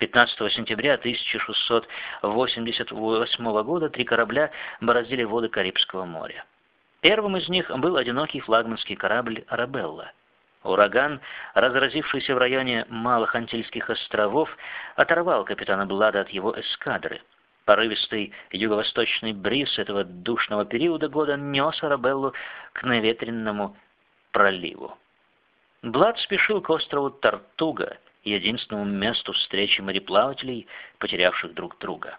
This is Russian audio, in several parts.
15 сентября 1688 года три корабля бороздили воды Карибского моря. Первым из них был одинокий флагманский корабль «Арабелла». Ураган, разразившийся в районе Малых Антильских островов, оторвал капитана Блада от его эскадры. Порывистый юго-восточный бриз этого душного периода года нес Арабеллу к наветренному проливу. Блад спешил к острову Тартуга, единственному месту встречи мореплавателей, потерявших друг друга.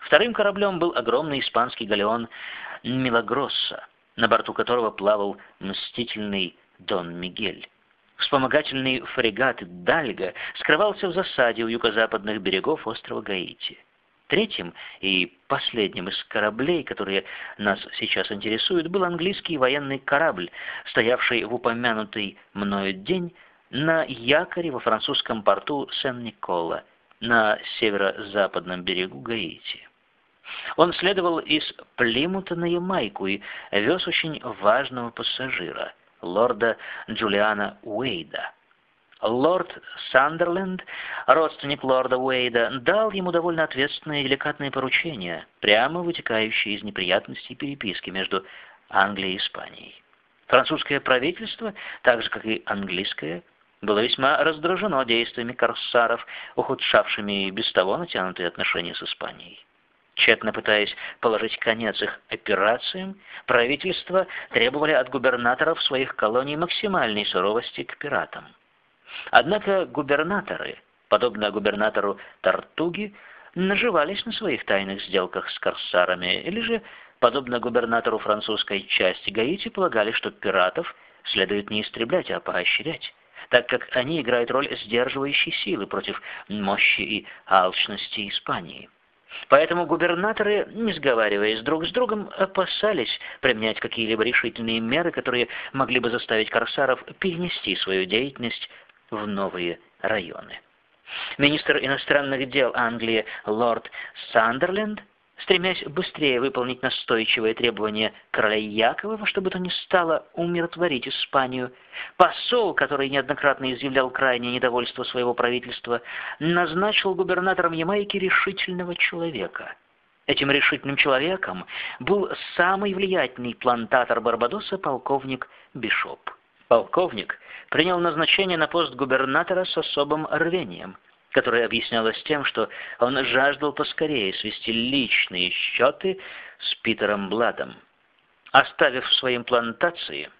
Вторым кораблем был огромный испанский галеон «Милагросса», на борту которого плавал мстительный Дон Мигель. Вспомогательный фрегат «Дальга» скрывался в засаде у юго-западных берегов острова Гаити. Третьим и последним из кораблей, которые нас сейчас интересуют, был английский военный корабль, стоявший в упомянутый мною день на якоре во французском порту Сен-Никола на северо-западном берегу Гаити. Он следовал из Плимута на Ямайку и вез очень важного пассажира, лорда Джулиана Уэйда. Лорд Сандерленд, родственник лорда Уэйда, дал ему довольно ответственные и деликатные поручения, прямо вытекающие из неприятностей переписки между Англией и Испанией. Французское правительство, так же как и английское, было весьма раздражено действиями корсаров, ухудшавшими без того натянутые отношения с Испанией. Тщетно пытаясь положить конец их операциям, правительства требовали от губернаторов своих колоний максимальной суровости к пиратам. Однако губернаторы, подобно губернатору Тартуги, наживались на своих тайных сделках с корсарами, или же, подобно губернатору французской части Гаити, полагали, что пиратов следует не истреблять, а поощрять так как они играют роль сдерживающей силы против мощи и алчности Испании. Поэтому губернаторы, не сговариваясь друг с другом, опасались применять какие-либо решительные меры, которые могли бы заставить корсаров перенести свою деятельность в новые районы. Министр иностранных дел Англии лорд Сандерленд стремясь быстрее выполнить настойчивые требования короля Якова, во что бы то ни стало умиротворить Испанию, посол, который неоднократно изъявлял крайнее недовольство своего правительства, назначил губернатором Ямайки решительного человека. Этим решительным человеком был самый влиятельный плантатор Барбадоса полковник Бишоп. Полковник принял назначение на пост губернатора с особым рвением – которое объяснялось тем, что он жаждал поскорее свести личные счеты с Питером Бладом. Оставив своим плантации,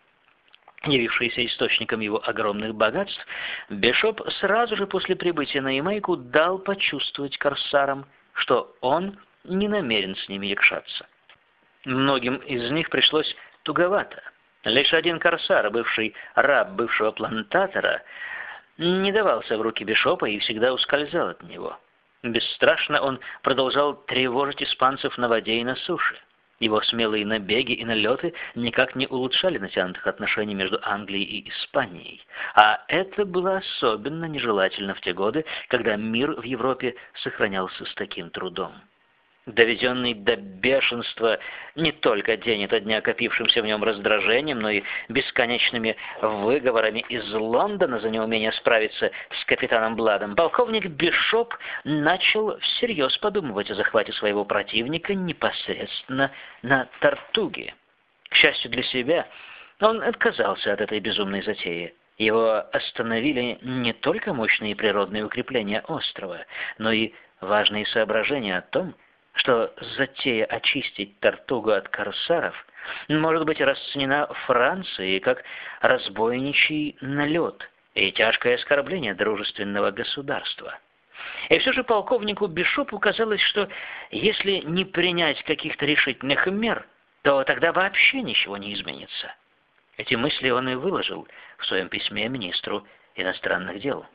явившиеся источником его огромных богатств, Бишоп сразу же после прибытия на Ямайку дал почувствовать корсарам, что он не намерен с ними якшаться. Многим из них пришлось туговато. Лишь один корсар, бывший раб бывшего плантатора, не давался в руки Бишопа и всегда ускользал от него. Бесстрашно он продолжал тревожить испанцев на воде и на суше. Его смелые набеги и налеты никак не улучшали натянутых отношений между Англией и Испанией. А это было особенно нежелательно в те годы, когда мир в Европе сохранялся с таким трудом доведенный до бешенства не только день ото дня копившимся в нем раздражением, но и бесконечными выговорами из Лондона за неумение справиться с капитаном Бладом, полковник Бишоп начал всерьез подумывать о захвате своего противника непосредственно на Тартуге. К счастью для себя, он отказался от этой безумной затеи. Его остановили не только мощные природные укрепления острова, но и важные соображения о том, что затея очистить Тартугу от корсаров может быть расценена Францией как разбойничий налет и тяжкое оскорбление дружественного государства. И все же полковнику Бишопу казалось, что если не принять каких-то решительных мер, то тогда вообще ничего не изменится. Эти мысли он и выложил в своем письме министру иностранных дел.